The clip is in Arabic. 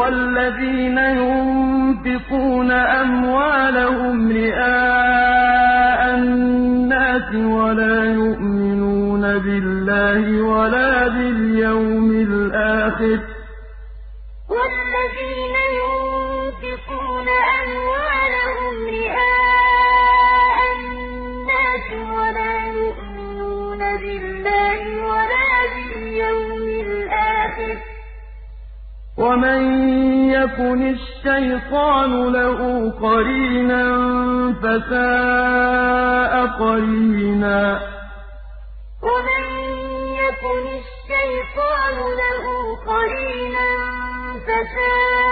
وَالَّذِينَ يُنفِقُونَ أَمْوَالَهُمْ رِئَاءَ النَّاسِ وَلَا يُؤْمِنُونَ بِاللَّهِ وَلَا بِالْيَوْمِ الْآخِرِ ۗ. وَالَّذِينَ يُنفِقُونَ أَمْوَالَهُمْ رِئَاءَ النَّاسِ وَلَا يُؤْمِنُونَ بِاللَّهِ وَلَا بِالْيَوْمِ الْآخِرِ ۗ وَمَن يَكُنِ الشَّيْطَانُ لَهُ قَرِينًا فَسَاءَ